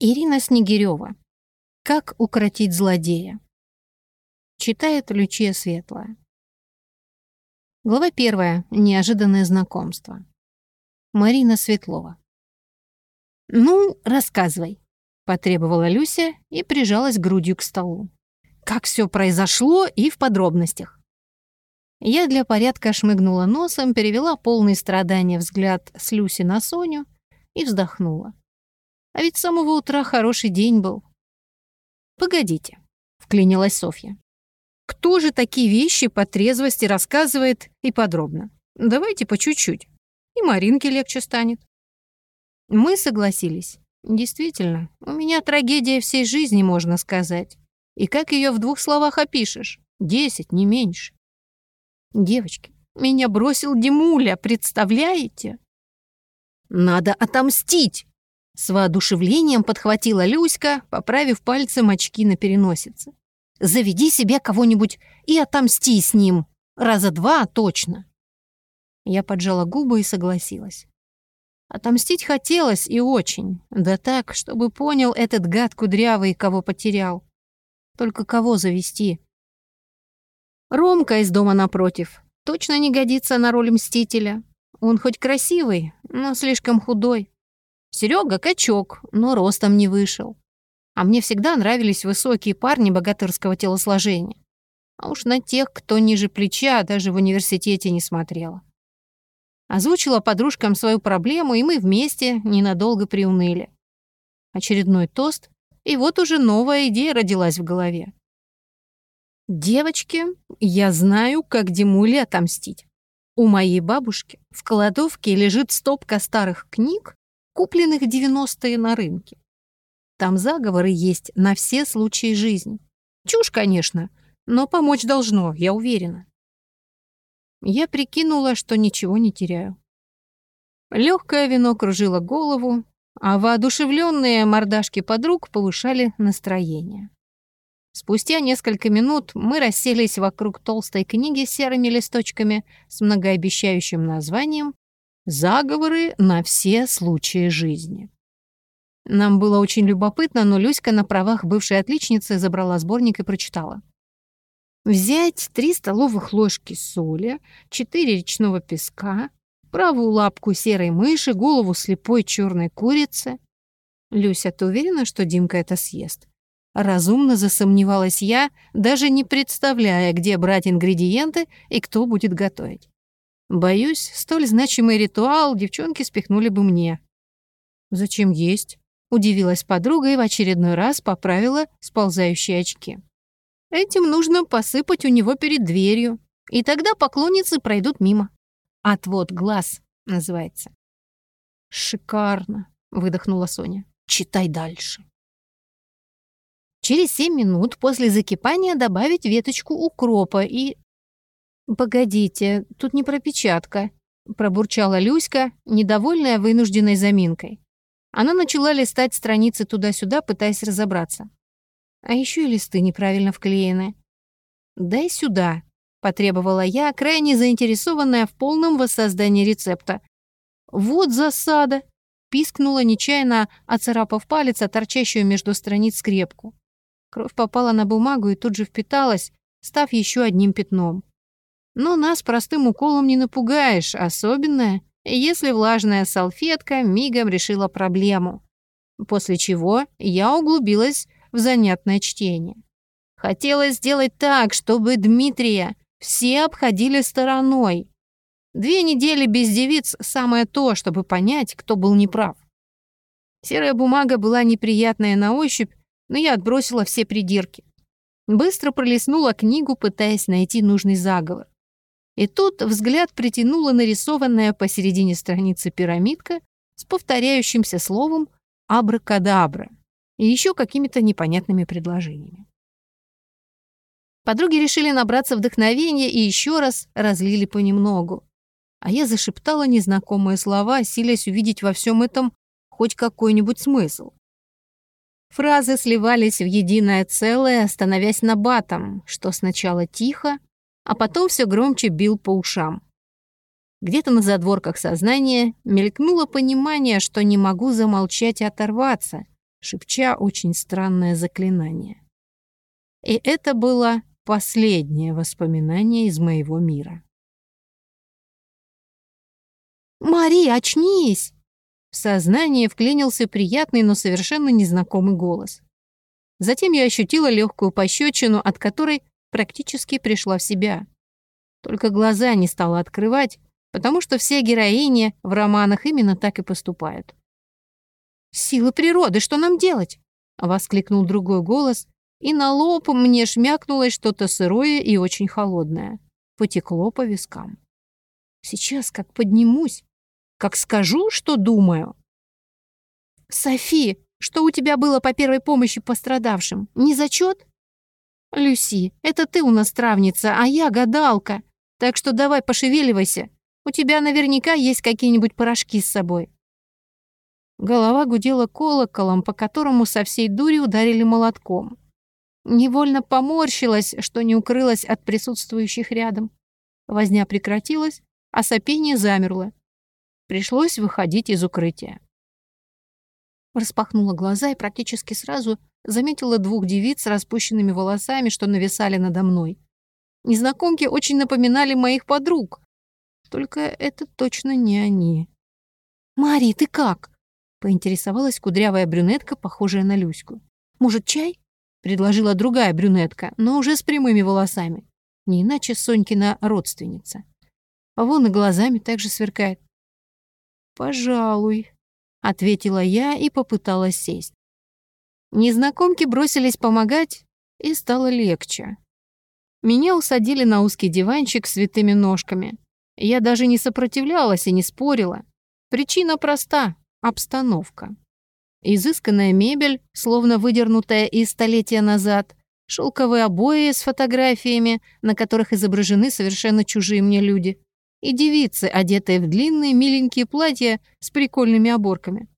Ирина Снегирева. Как укротить злодея. Читает Лючия Светлая. Глава первая. Неожиданное знакомство. Марина Светлова. «Ну, рассказывай», — потребовала Люся и прижалась грудью к столу. «Как все произошло и в подробностях». Я для порядка шмыгнула носом, перевела полный страдания взгляд с Люси на Соню и вздохнула. А ведь с самого утра хороший день был. «Погодите», — вклинилась Софья. «Кто же такие вещи по трезвости рассказывает и подробно? Давайте по чуть-чуть. И Маринке легче станет». Мы согласились. Действительно, у меня трагедия всей жизни, можно сказать. И как ее в двух словах опишешь? Десять, не меньше. Девочки, меня бросил Димуля, представляете? Надо отомстить, с воодушевлением подхватила Люська, поправив пальцем очки на переносице. «Заведи себе кого-нибудь и отомсти с ним. Раза два точно». Я поджала губы и согласилась. Отомстить хотелось и очень. Да так, чтобы понял этот гад кудрявый, кого потерял. Только кого завести? Ромка из дома напротив. Точно не годится на роль мстителя. Он хоть красивый, но слишком худой. Серега качок, но ростом не вышел. А мне всегда нравились высокие парни богатырского телосложения. А уж на тех, кто ниже плеча, даже в университете не смотрела. Озвучила подружкам свою проблему, и мы вместе ненадолго приуныли. Очередной тост, и вот уже новая идея родилась в голове. «Девочки, я знаю, как Димуле отомстить. У моей бабушки в кладовке лежит стопка старых книг купленных 90-е на рынке. Там заговоры есть на все случаи жизни. Чушь, конечно, но помочь должно, я уверена. Я прикинула, что ничего не теряю. Легкое вино кружило голову, а воодушевленные мордашки подруг повышали настроение. Спустя несколько минут мы расселись вокруг толстой книги с серыми листочками с многообещающим названием Заговоры на все случаи жизни. Нам было очень любопытно, но Люська на правах бывшей отличницы забрала сборник и прочитала. Взять три столовых ложки соли, четыре речного песка, правую лапку серой мыши, голову слепой черной курицы. Люся, ты уверена, что Димка это съест? Разумно засомневалась я, даже не представляя, где брать ингредиенты и кто будет готовить. Боюсь, столь значимый ритуал девчонки спихнули бы мне. «Зачем есть?» — удивилась подруга и в очередной раз поправила сползающие очки. «Этим нужно посыпать у него перед дверью, и тогда поклонницы пройдут мимо. Отвод глаз называется». «Шикарно!» — выдохнула Соня. «Читай дальше». Через семь минут после закипания добавить веточку укропа и «Погодите, тут не пропечатка», — пробурчала Люська, недовольная вынужденной заминкой. Она начала листать страницы туда-сюда, пытаясь разобраться. А еще и листы неправильно вклеены. «Дай сюда», — потребовала я, крайне заинтересованная в полном воссоздании рецепта. «Вот засада», — пискнула нечаянно, оцарапав палец, а торчащую между страниц скрепку. Кровь попала на бумагу и тут же впиталась, став еще одним пятном. Но нас простым уколом не напугаешь, особенно если влажная салфетка мигом решила проблему. После чего я углубилась в занятное чтение. Хотелось сделать так, чтобы Дмитрия все обходили стороной. Две недели без девиц – самое то, чтобы понять, кто был неправ. Серая бумага была неприятная на ощупь, но я отбросила все придирки. Быстро пролистнула книгу, пытаясь найти нужный заговор. И тут взгляд притянула нарисованная посередине страницы пирамидка с повторяющимся словом «абракадабра» и еще какими-то непонятными предложениями. Подруги решили набраться вдохновения и еще раз разлили понемногу. А я зашептала незнакомые слова, силясь увидеть во всем этом хоть какой-нибудь смысл. Фразы сливались в единое целое, становясь набатом, что сначала тихо, а потом все громче бил по ушам. Где-то на задворках сознания мелькнуло понимание, что не могу замолчать и оторваться, шепча очень странное заклинание. И это было последнее воспоминание из моего мира. «Мари, очнись!» В сознание вклинился приятный, но совершенно незнакомый голос. Затем я ощутила легкую пощечину, от которой практически пришла в себя. Только глаза не стала открывать, потому что все героини в романах именно так и поступают. «Силы природы, что нам делать?» — воскликнул другой голос, и на лоб мне шмякнулось что-то сырое и очень холодное. Потекло по вискам. Сейчас как поднимусь, как скажу, что думаю. «Софи, что у тебя было по первой помощи пострадавшим? Не зачет?» «Люси, это ты у нас травница, а я гадалка. Так что давай пошевеливайся. У тебя наверняка есть какие-нибудь порошки с собой». Голова гудела колоколом, по которому со всей дури ударили молотком. Невольно поморщилась, что не укрылась от присутствующих рядом. Возня прекратилась, а сопение замерло. Пришлось выходить из укрытия. Распахнула глаза и практически сразу заметила двух девиц с распущенными волосами, что нависали надо мной. Незнакомки очень напоминали моих подруг. Только это точно не они. «Мари, ты как?» — поинтересовалась кудрявая брюнетка, похожая на Люську. «Может, чай?» — предложила другая брюнетка, но уже с прямыми волосами. Не иначе Сонькина родственница. А вон и глазами также сверкает. «Пожалуй», — ответила я и попыталась сесть. Незнакомки бросились помогать, и стало легче. Меня усадили на узкий диванчик с витыми ножками. Я даже не сопротивлялась и не спорила. Причина проста — обстановка. Изысканная мебель, словно выдернутая из столетия назад, шелковые обои с фотографиями, на которых изображены совершенно чужие мне люди, и девицы, одетые в длинные миленькие платья с прикольными оборками.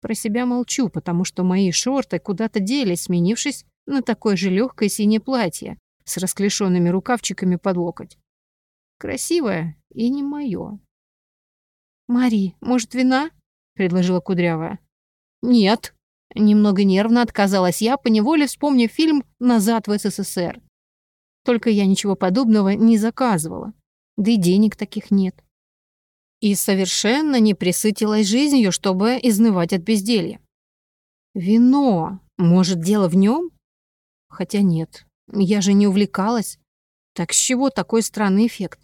Про себя молчу, потому что мои шорты куда-то делись, сменившись на такое же легкое синее платье с расклешенными рукавчиками под локоть. Красивое и не мое. «Мари, может, вина?» — предложила Кудрявая. «Нет». Немного нервно отказалась я, поневоле вспомнив фильм «Назад в СССР». Только я ничего подобного не заказывала да и денег таких нет. И совершенно не присытилась жизнью, чтобы изнывать от безделья. Вино. Может, дело в нем? Хотя нет, я же не увлекалась. Так с чего такой странный эффект?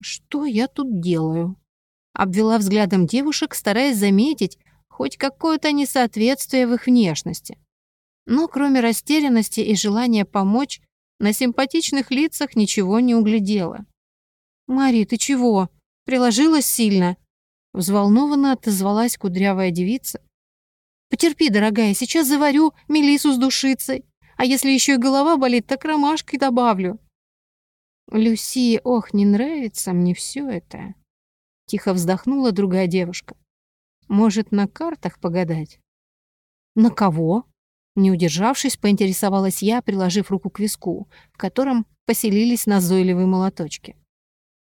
Что я тут делаю? Обвела взглядом девушек, стараясь заметить хоть какое-то несоответствие в их внешности. Но кроме растерянности и желания помочь, на симпатичных лицах ничего не углядела. «Мари, ты чего? Приложилась сильно?» Взволнованно отозвалась кудрявая девица. «Потерпи, дорогая, сейчас заварю мелису с душицей. А если еще и голова болит, так ромашкой добавлю». «Люси, ох, не нравится мне все это». Тихо вздохнула другая девушка. «Может, на картах погадать?» «На кого?» Не удержавшись, поинтересовалась я, приложив руку к виску, в котором поселились назойливые молоточки.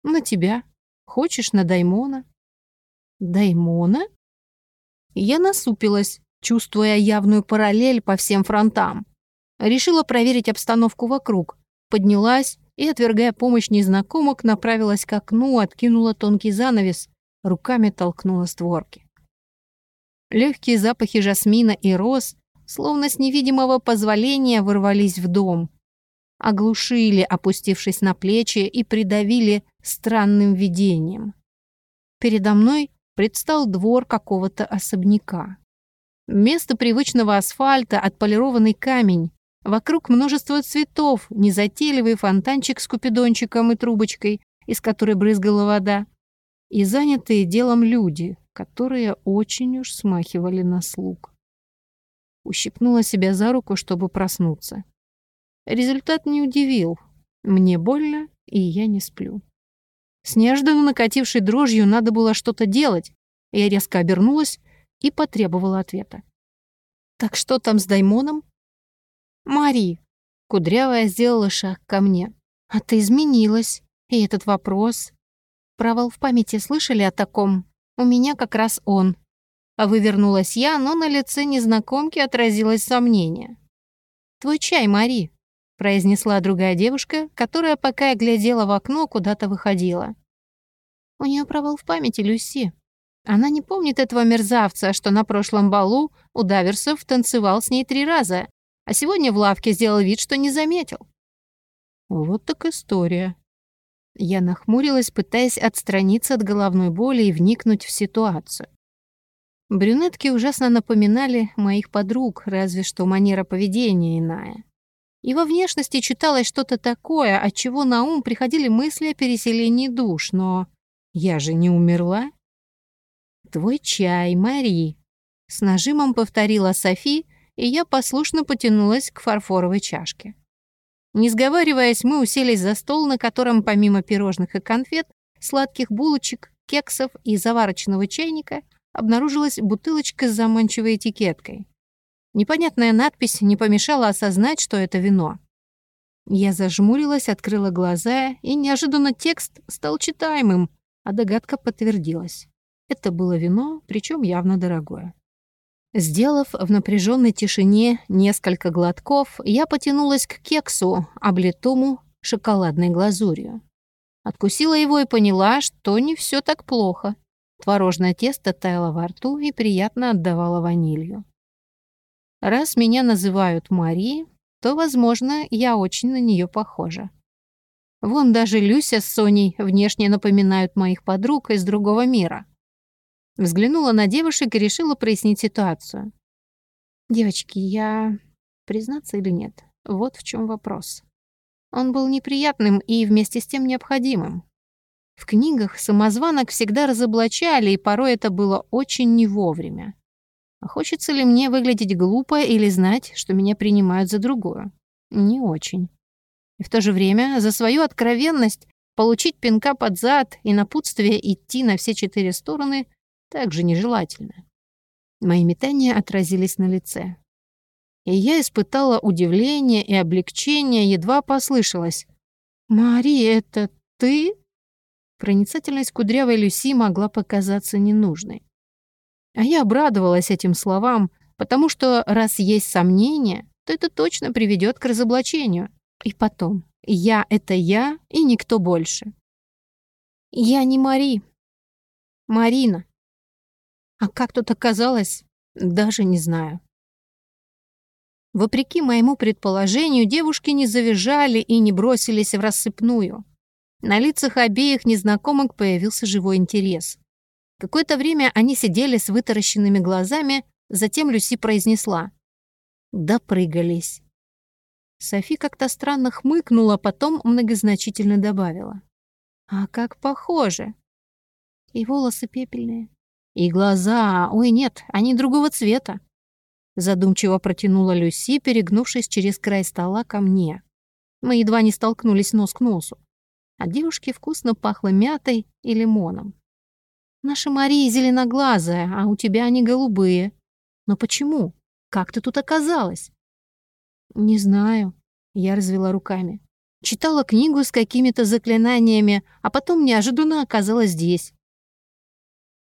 На тебя. Хочешь на Даймона? Даймона? Я насупилась, чувствуя явную параллель по всем фронтам. Решила проверить обстановку вокруг. Поднялась и, отвергая помощь незнакомок, направилась к окну, откинула тонкий занавес, руками толкнула створки. Легкие запахи жасмина и роз, словно с невидимого позволения, ворвались в дом оглушили, опустившись на плечи, и придавили странным видением. Передо мной предстал двор какого-то особняка. Вместо привычного асфальта отполированный камень, вокруг множество цветов, незатейливый фонтанчик с купидончиком и трубочкой, из которой брызгала вода, и занятые делом люди, которые очень уж смахивали на слуг. Ущипнула себя за руку, чтобы проснуться. Результат не удивил. Мне больно, и я не сплю. С неожиданно накатившей дрожью надо было что-то делать. Я резко обернулась и потребовала ответа. «Так что там с Даймоном?» «Мари!» Кудрявая сделала шаг ко мне. «А ты изменилась. И этот вопрос...» «Провал в памяти слышали о таком? У меня как раз он». А вывернулась я, но на лице незнакомки отразилось сомнение. «Твой чай, Мари», — произнесла другая девушка, которая, пока я глядела в окно, куда-то выходила. У нее провал в памяти Люси. Она не помнит этого мерзавца, что на прошлом балу у Даверсов танцевал с ней три раза, а сегодня в лавке сделал вид, что не заметил. Вот так история. Я нахмурилась, пытаясь отстраниться от головной боли и вникнуть в ситуацию. Брюнетки ужасно напоминали моих подруг, разве что манера поведения иная. Во внешности читалось что-то такое, от чего на ум приходили мысли о переселении душ, но я же не умерла. «Твой чай, Мари», — с нажимом повторила Софи, и я послушно потянулась к фарфоровой чашке. Не сговариваясь, мы уселись за стол, на котором помимо пирожных и конфет, сладких булочек, кексов и заварочного чайника — обнаружилась бутылочка с заманчивой этикеткой. Непонятная надпись не помешала осознать, что это вино. Я зажмурилась, открыла глаза, и неожиданно текст стал читаемым, а догадка подтвердилась. Это было вино, причем явно дорогое. Сделав в напряженной тишине несколько глотков, я потянулась к кексу, облитому шоколадной глазурью. Откусила его и поняла, что не все так плохо. Творожное тесто таяло во рту и приятно отдавало ванилью. Раз меня называют Мари, то, возможно, я очень на нее похожа. Вон даже Люся с Соней внешне напоминают моих подруг из другого мира. Взглянула на девушек и решила прояснить ситуацию. «Девочки, я... признаться или нет? Вот в чем вопрос. Он был неприятным и вместе с тем необходимым. В книгах самозванок всегда разоблачали, и порой это было очень не вовремя. А хочется ли мне выглядеть глупо или знать, что меня принимают за другую? Не очень. И в то же время за свою откровенность получить пинка под зад и напутствие идти на все четыре стороны также нежелательно. Мои метания отразились на лице. И я испытала удивление и облегчение, едва послышалось. «Мари, это ты?» Проницательность кудрявой Люси могла показаться ненужной. А я обрадовалась этим словам, потому что раз есть сомнения, то это точно приведет к разоблачению. И потом, я — это я и никто больше. Я не Мари. Марина. А как тут оказалось, даже не знаю. Вопреки моему предположению, девушки не завизжали и не бросились в рассыпную. На лицах обеих незнакомок появился живой интерес. Какое-то время они сидели с вытаращенными глазами, затем Люси произнесла. «Допрыгались». Софи как-то странно хмыкнула, потом многозначительно добавила. «А как похоже!» И волосы пепельные. И глаза... Ой, нет, они другого цвета. Задумчиво протянула Люси, перегнувшись через край стола ко мне. Мы едва не столкнулись нос к носу. От девушки вкусно пахло мятой и лимоном. «Наша Мария зеленоглазая, а у тебя они голубые. Но почему? Как ты тут оказалась?» «Не знаю», — я развела руками. Читала книгу с какими-то заклинаниями, а потом неожиданно оказалась здесь.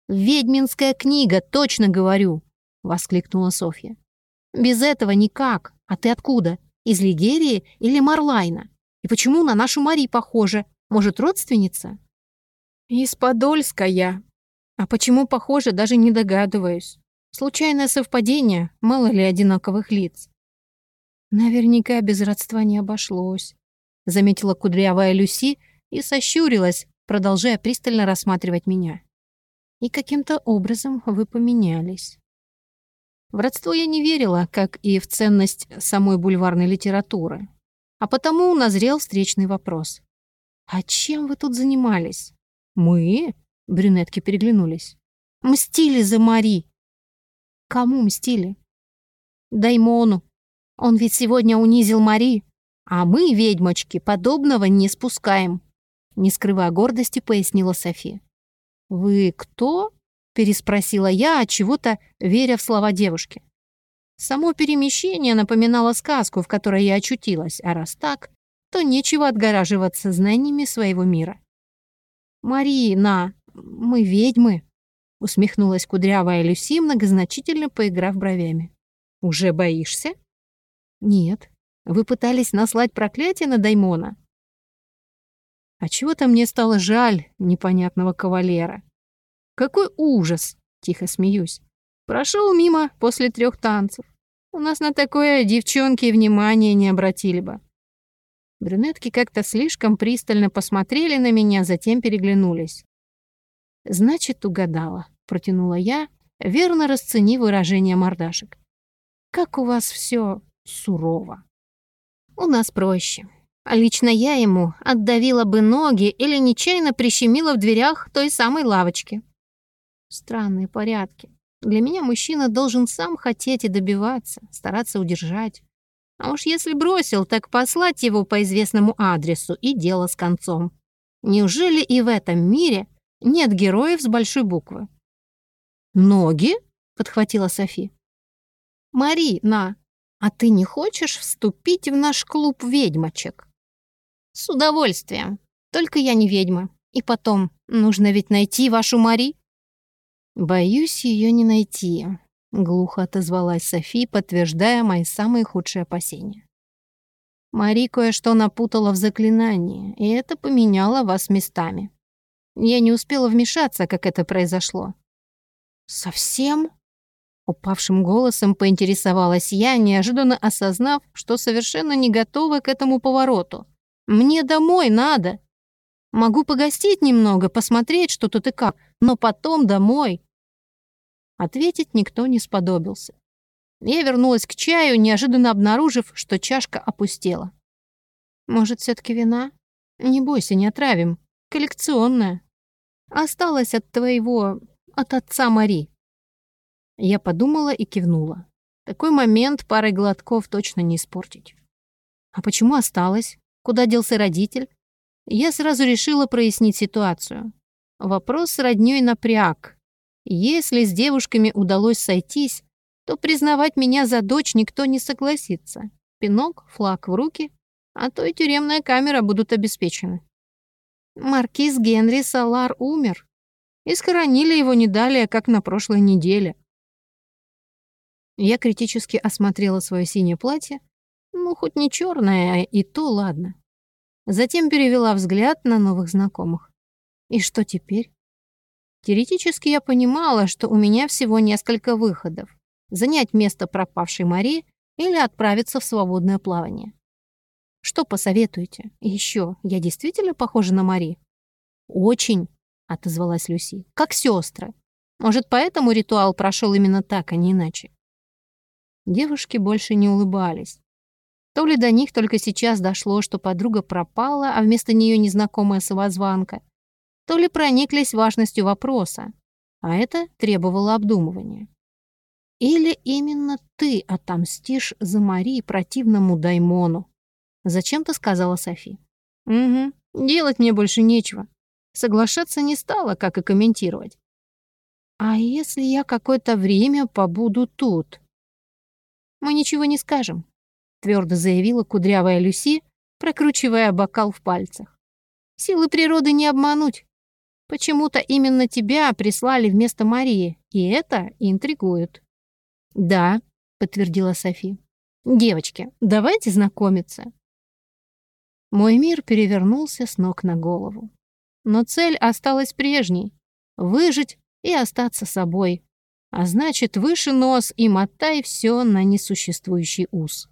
«Ведьминская книга, точно говорю!» — воскликнула Софья. «Без этого никак. А ты откуда? Из Лигерии или Марлайна?» И почему на нашу Мари похожа? Может, родственница?» «Из Подольска я. А почему похоже, даже не догадываюсь. Случайное совпадение, мало ли одинаковых лиц». «Наверняка без родства не обошлось», — заметила кудрявая Люси и сощурилась, продолжая пристально рассматривать меня. «И каким-то образом вы поменялись». В родство я не верила, как и в ценность самой бульварной литературы. А потому назрел встречный вопрос. «А чем вы тут занимались?» «Мы?» — брюнетки переглянулись. «Мстили за Мари». «Кому мстили?» «Даймону. Он ведь сегодня унизил Мари, а мы, ведьмочки, подобного не спускаем», не скрывая гордости, пояснила София. «Вы кто?» — переспросила я, от чего-то веря в слова девушки. Само перемещение напоминало сказку, в которой я очутилась, а раз так, то нечего отгораживаться знаниями своего мира. «Марина, мы ведьмы». усмехнулась кудрявая Люси, многозначительно поиграв бровями. «Уже боишься?» «Нет. Вы пытались наслать проклятие на Даймона?» «А чего-то мне стало жаль непонятного кавалера. Какой ужас!» — тихо смеюсь. «Прошел мимо после трех танцев. У нас на такое девчонки внимания не обратили бы». Брюнетки как-то слишком пристально посмотрели на меня, затем переглянулись. «Значит, угадала», — протянула я, верно расценив выражение мордашек. «Как у вас все сурово». «У нас проще. А лично я ему отдавила бы ноги или нечаянно прищемила в дверях той самой лавочки. Странные порядки. Для меня мужчина должен сам хотеть и добиваться, стараться удержать. А уж если бросил, так послать его по известному адресу и дело с концом. Неужели и в этом мире нет героев с большой буквы. «Ноги?» — подхватила Софи. «Мари, на, а ты не хочешь вступить в наш клуб ведьмочек?» «С удовольствием. Только я не ведьма. И потом, нужно ведь найти вашу Мари». «Боюсь ее не найти», — глухо отозвалась Софи, подтверждая мои самые худшие опасения. «Мари кое-что напутала в заклинании, и это поменяло вас местами. Я не успела вмешаться, как это произошло. «Совсем?» Упавшим голосом поинтересовалась я, неожиданно осознав, что совершенно не готова к этому повороту. «Мне домой надо. Могу погостить немного, посмотреть, что тут и как, но потом домой». Ответить никто не сподобился. Я вернулась к чаю, неожиданно обнаружив, что чашка опустела. «Может, все таки вина? Не бойся, не отравим. Коллекционная». Осталось от твоего... от отца Мари». Я подумала и кивнула. Такой момент парой глотков точно не испортить. А почему осталось? Куда делся родитель? Я сразу решила прояснить ситуацию. Вопрос с роднёй напряг. Если с девушками удалось сойтись, то признавать меня за дочь никто не согласится. Пинок, флаг в руки, а то и тюремная камера будут обеспечены. Маркиз Генри Салар умер. И схоронили его не далее, как на прошлой неделе. Я критически осмотрела свое синее платье. Ну, хоть не черное, и то ладно. Затем перевела взгляд на новых знакомых. И что теперь? Теоретически я понимала, что у меня всего несколько выходов. Занять место пропавшей Мари или отправиться в свободное плавание. Что посоветуете? Еще, я действительно похожа на Мари? Очень, отозвалась Люси. Как сестры. Может, поэтому ритуал прошел именно так, а не иначе. Девушки больше не улыбались. То ли до них только сейчас дошло, что подруга пропала, а вместо нее незнакомая самозванка, то ли прониклись важностью вопроса, а это требовало обдумывания. Или именно ты отомстишь за Мари противному Даймону? Зачем-то сказала Софи. Угу, делать мне больше нечего. Соглашаться не стала, как и комментировать. А если я какое-то время побуду тут? Мы ничего не скажем, твердо заявила кудрявая Люси, прокручивая бокал в пальцах. Силы природы не обмануть. Почему-то именно тебя прислали вместо Марии, и это интригует. Да, подтвердила Софи. Девочки, давайте знакомиться. Мой мир перевернулся с ног на голову. Но цель осталась прежней — выжить и остаться собой. А значит, выше нос и мотай все на несуществующий ус.